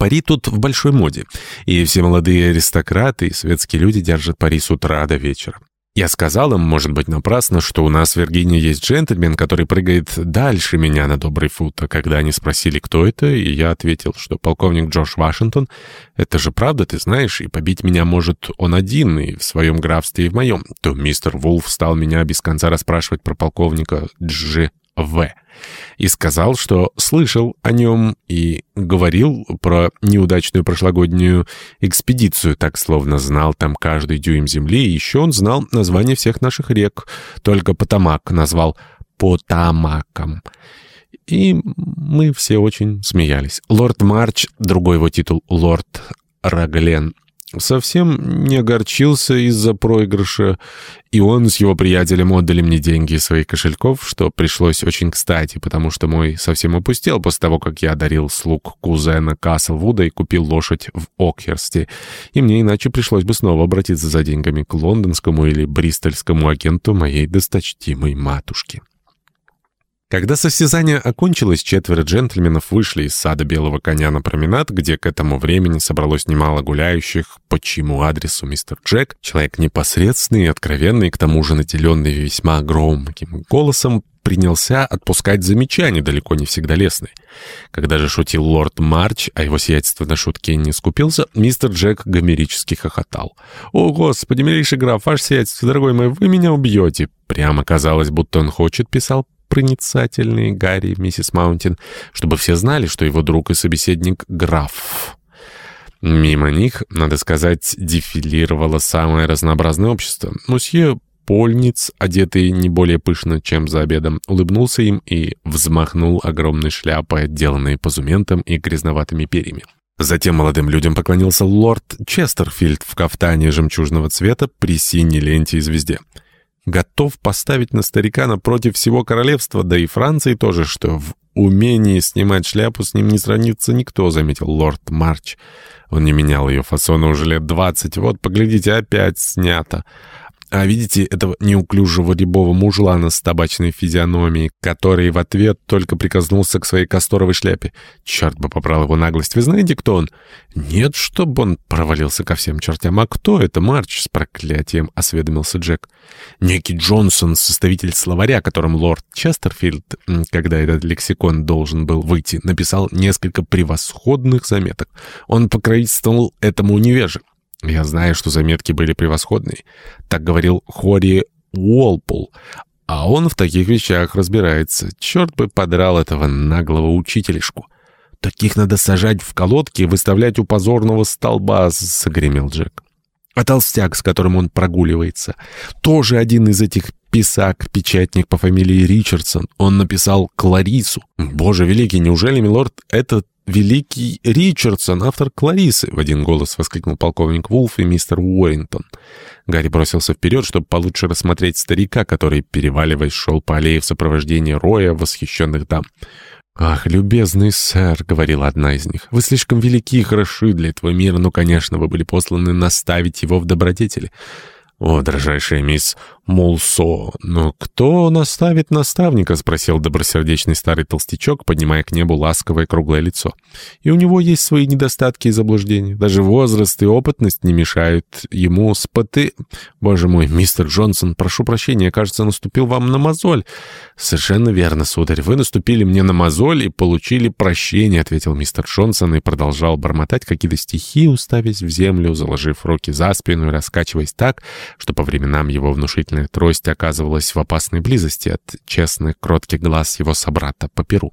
Пари тут в большой моде, и все молодые аристократы и светские люди держат пари с утра до вечера. Я сказал им, может быть, напрасно, что у нас в Виргинии есть джентльмен, который прыгает дальше меня на добрый фут. А когда они спросили, кто это, и я ответил, что полковник Джош Вашингтон, это же правда, ты знаешь, и побить меня может он один, и в своем графстве, и в моем, то мистер Вулф стал меня без конца расспрашивать про полковника Дж. В. И сказал, что слышал о нем и говорил про неудачную прошлогоднюю экспедицию, так словно знал там каждый дюйм земли, и еще он знал название всех наших рек, только Потамак назвал Потамаком. И мы все очень смеялись. Лорд Марч, другой его титул, лорд Раглен, совсем не огорчился из-за проигрыша, и он с его приятелем отдали мне деньги из своих кошельков, что пришлось очень кстати, потому что мой совсем опустел после того, как я одарил слуг кузена Каслвуда и купил лошадь в Окхерсте, и мне иначе пришлось бы снова обратиться за деньгами к лондонскому или бристольскому агенту моей досточтимой матушки. Когда состязание окончилось, четверо джентльменов вышли из сада Белого коня на променад, где к этому времени собралось немало гуляющих, по чьему адресу мистер Джек, человек непосредственный и откровенный, к тому же наделенный весьма громким голосом, принялся отпускать замечания, далеко не всегда лестные. Когда же шутил лорд Марч, а его сиятельство на шутке не скупился, мистер Джек гомерически хохотал. «О, господи, милейший граф, ваше сиятельство, дорогой мой, вы меня убьете!» Прямо казалось, будто он хочет, писал проницательные Гарри и миссис Маунтин, чтобы все знали, что его друг и собеседник — граф. Мимо них, надо сказать, дефилировало самое разнообразное общество. Мусье Польниц, одетый не более пышно, чем за обедом, улыбнулся им и взмахнул огромной шляпой, отделанной позументом и грязноватыми перьями. Затем молодым людям поклонился лорд Честерфильд в кафтане жемчужного цвета при синей ленте и звезде готов поставить на старика напротив всего королевства, да и Франции тоже, что в умении снимать шляпу с ним не сравнится никто, заметил лорд Марч. Он не менял ее фасона уже лет двадцать. Вот, поглядите, опять снято. А видите этого неуклюжего рябого мужлана с табачной физиономией, который в ответ только прикоснулся к своей касторовой шляпе? Черт бы побрал его наглость. Вы знаете, кто он? Нет, чтобы он провалился ко всем чертям. А кто это, Марч? С проклятием осведомился Джек. Некий Джонсон, составитель словаря, которым лорд Честерфилд, когда этот лексикон должен был выйти, написал несколько превосходных заметок. Он покровительствовал этому невеже. Я знаю, что заметки были превосходные. Так говорил Хори Уолпул. А он в таких вещах разбирается. Черт бы подрал этого наглого учителишку. «Таких надо сажать в колодки и выставлять у позорного столба», — загремел Джек. А толстяк, с которым он прогуливается, тоже один из этих писак-печатник по фамилии Ричардсон. Он написал Кларису. Боже великий, неужели, милорд, этот великий Ричардсон, автор Кларисы!» — в один голос воскликнул полковник Вулф и мистер Уоррингтон. Гарри бросился вперед, чтобы получше рассмотреть старика, который, переваливаясь, шел по аллее в сопровождении роя восхищенных дам. «Ах, любезный сэр», — говорила одна из них, — «вы слишком велики и хороши для этого мира, но, конечно, вы были посланы наставить его в добродетели». «О, дрожайшая мисс Мулсо, но кто наставит наставника?» — спросил добросердечный старый толстячок, поднимая к небу ласковое круглое лицо. «И у него есть свои недостатки и заблуждения. Даже возраст и опытность не мешают ему споты... Боже мой, мистер Джонсон, прошу прощения, кажется, наступил вам на мозоль». «Совершенно верно, сударь. Вы наступили мне на мозоль и получили прощение», — ответил мистер Джонсон и продолжал бормотать какие-то стихи, уставясь в землю, заложив руки за спину и раскачиваясь так, что по временам его внушительная трость оказывалась в опасной близости от честных, кротких глаз его собрата по перу.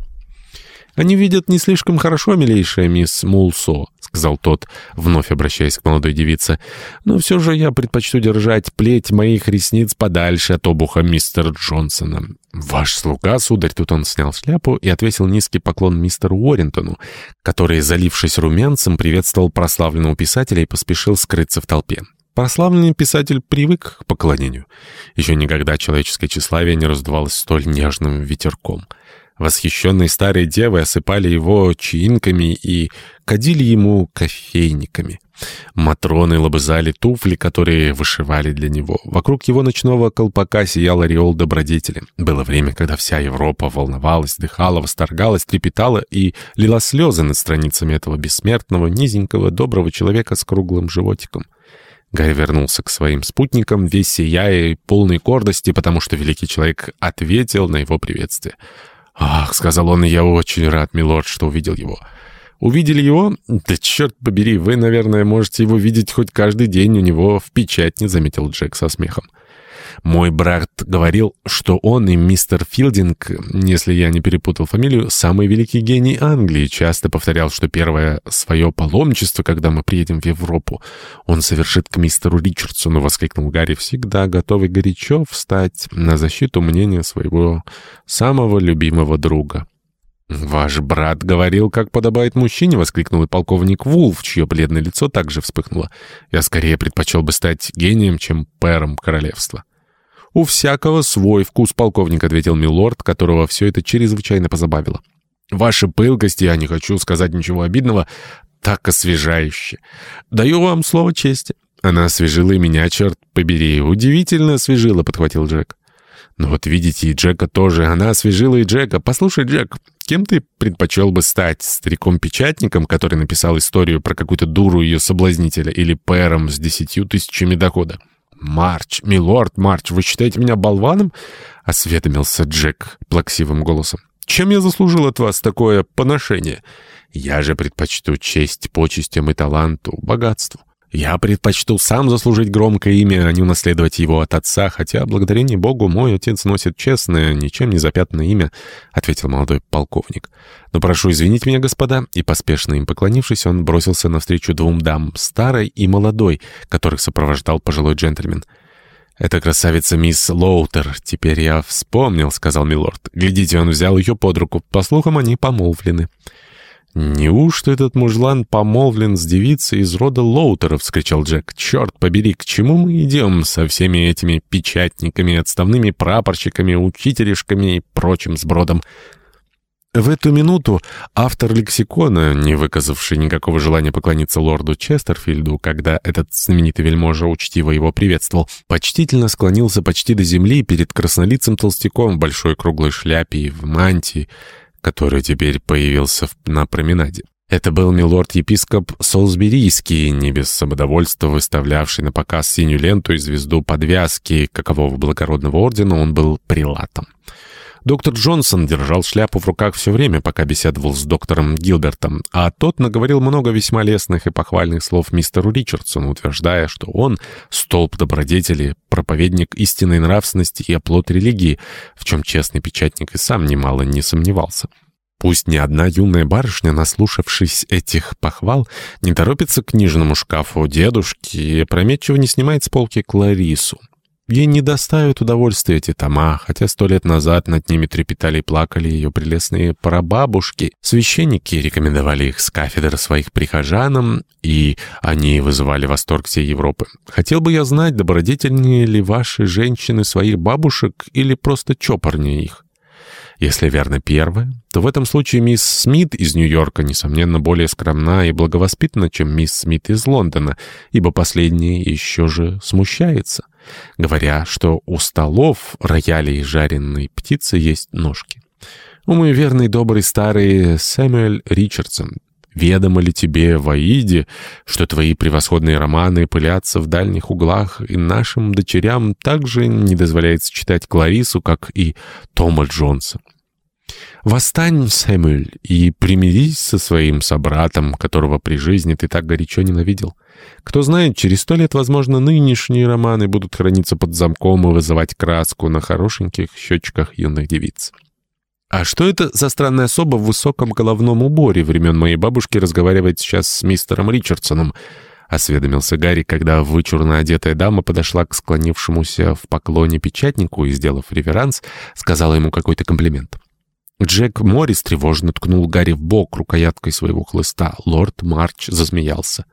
«Они видят не слишком хорошо, милейшая мисс Мулсо», — сказал тот, вновь обращаясь к молодой девице. «Но все же я предпочту держать плеть моих ресниц подальше от обуха мистера Джонсона». «Ваш слуга, сударь», — тут он снял шляпу и отвесил низкий поклон мистеру Уоррентону, который, залившись румянцем, приветствовал прославленного писателя и поспешил скрыться в толпе. Прославленный писатель привык к поклонению. Еще никогда человеческое тщеславие не раздувалось столь нежным ветерком. Восхищенные старые девы осыпали его чаинками и кадили ему кофейниками. Матроны лобызали туфли, которые вышивали для него. Вокруг его ночного колпака сиял ореол добродетели. Было время, когда вся Европа волновалась, дыхала, восторгалась, трепетала и лила слезы над страницами этого бессмертного, низенького, доброго человека с круглым животиком. Гай вернулся к своим спутникам, весь сияя и полной гордости, потому что великий человек ответил на его приветствие. «Ах», — сказал он, — «я очень рад, милорд, что увидел его». «Увидели его? Да черт побери, вы, наверное, можете его видеть хоть каждый день у него в печатне», — заметил Джек со смехом. Мой брат говорил, что он и мистер Филдинг, если я не перепутал фамилию, самый великий гений Англии, часто повторял, что первое свое паломничество, когда мы приедем в Европу, он совершит к мистеру Ричардсону, воскликнул Гарри, всегда готовый горячо встать на защиту мнения своего самого любимого друга. «Ваш брат говорил, как подобает мужчине», — воскликнул и полковник Вулф, чье бледное лицо также вспыхнуло. «Я скорее предпочел бы стать гением, чем пэром королевства». «У всякого свой вкус, полковник», — ответил милорд, которого все это чрезвычайно позабавило. «Ваша пылкость, я не хочу сказать ничего обидного, так освежающе. Даю вам слово чести». «Она освежила и меня, черт побери. Удивительно освежила», — подхватил Джек. «Ну вот видите, и Джека тоже. Она освежила и Джека. Послушай, Джек, кем ты предпочел бы стать? Стариком-печатником, который написал историю про какую-то дуру ее соблазнителя, или пэром с десятью тысячами дохода?» «Марч, милорд Марч, вы считаете меня болваном?» — осведомился Джек плаксивым голосом. «Чем я заслужил от вас такое поношение? Я же предпочту честь почестям и таланту, богатству. Я предпочту сам заслужить громкое имя, а не унаследовать его от отца, хотя, благодарение Богу, мой отец носит честное, ничем не запятнанное имя», — ответил молодой полковник. «Но прошу извинить меня, господа», и, поспешно им поклонившись, он бросился навстречу двум дам, старой и молодой, которых сопровождал пожилой джентльмен. «Это красавица мисс Лоутер. Теперь я вспомнил», — сказал милорд. «Глядите, он взял ее под руку. По слухам, они помолвлены». «Неужто этот мужлан помолвлен с девицей из рода Лоутеров?» — вскричал Джек. «Черт побери, к чему мы идем со всеми этими печатниками, отставными прапорщиками, учителишками и прочим сбродом?» В эту минуту автор лексикона, не выказавший никакого желания поклониться лорду Честерфильду, когда этот знаменитый вельможа учтиво его приветствовал, почтительно склонился почти до земли перед краснолицым толстяком в большой круглой шляпе и в мантии, который теперь появился на променаде. Это был милорд-епископ Солсберийский, не без самодовольства выставлявший на показ синюю ленту и звезду подвязки, какового благородного ордена он был прилатом. Доктор Джонсон держал шляпу в руках все время, пока беседовал с доктором Гилбертом, а тот наговорил много весьма лестных и похвальных слов мистеру Ричардсону, утверждая, что он — столб добродетели, проповедник истинной нравственности и оплот религии, в чем честный печатник и сам немало не сомневался. Пусть ни одна юная барышня, наслушавшись этих похвал, не торопится к книжному шкафу дедушки и опрометчиво не снимает с полки Кларису. Ей не доставят удовольствия эти тома, хотя сто лет назад над ними трепетали и плакали ее прелестные прабабушки. Священники рекомендовали их с кафедр своих прихожанам, и они вызывали восторг всей Европы. Хотел бы я знать, добродетельнее ли ваши женщины своих бабушек или просто чопорнее их. Если верно первое, то в этом случае мисс Смит из Нью-Йорка, несомненно, более скромна и благовоспитана, чем мисс Смит из Лондона, ибо последняя еще же смущается, говоря, что у столов роялей жареной птицы есть ножки. У мой верный добрый старый Сэмюэль Ричардсон, Ведомо ли тебе, Ваиде, что твои превосходные романы пылятся в дальних углах, и нашим дочерям также не дозволяется читать Кларису, как и Тома Джонса? Восстань, Сэмюэль, и примирись со своим собратом, которого при жизни ты так горячо ненавидел. Кто знает, через сто лет, возможно, нынешние романы будут храниться под замком и вызывать краску на хорошеньких щечках юных девиц. «А что это за странная особа в высоком головном уборе времен моей бабушки разговаривает сейчас с мистером Ричардсоном?» — осведомился Гарри, когда вычурно одетая дама подошла к склонившемуся в поклоне печатнику и, сделав реверанс, сказала ему какой-то комплимент. Джек Моррис тревожно ткнул Гарри в бок рукояткой своего хлыста. Лорд Марч засмеялся.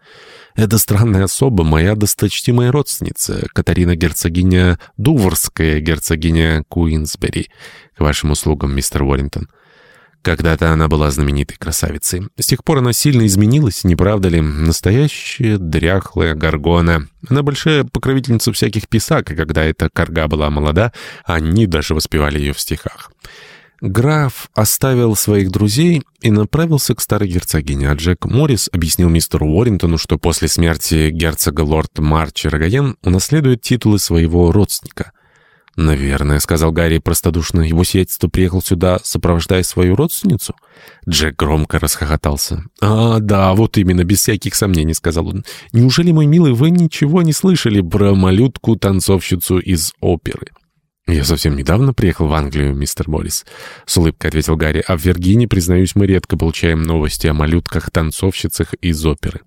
«Это странная особа, моя досточтимая родственница, Катарина герцогиня Дуварская, герцогиня Куинсбери. К вашим услугам, мистер Уоррингтон». Когда-то она была знаменитой красавицей. С тех пор она сильно изменилась, не правда ли? Настоящая дряхлая горгона. Она большая покровительница всяких писак, и когда эта корга была молода, они даже воспевали ее в стихах. Граф оставил своих друзей и направился к старой герцогине, а Джек Моррис объяснил мистеру Уоррингтону, что после смерти герцога лорд Марчи Рогаен унаследует титулы своего родственника. «Наверное», — сказал Гарри простодушно, — «его сиятельство приехал сюда, сопровождая свою родственницу?» Джек громко расхохотался. «А, да, вот именно, без всяких сомнений», — сказал он. «Неужели, мой милый, вы ничего не слышали про малютку-танцовщицу из оперы?» «Я совсем недавно приехал в Англию, мистер Моррис», — с улыбкой ответил Гарри. «А в Виргинии, признаюсь, мы редко получаем новости о малютках-танцовщицах из оперы».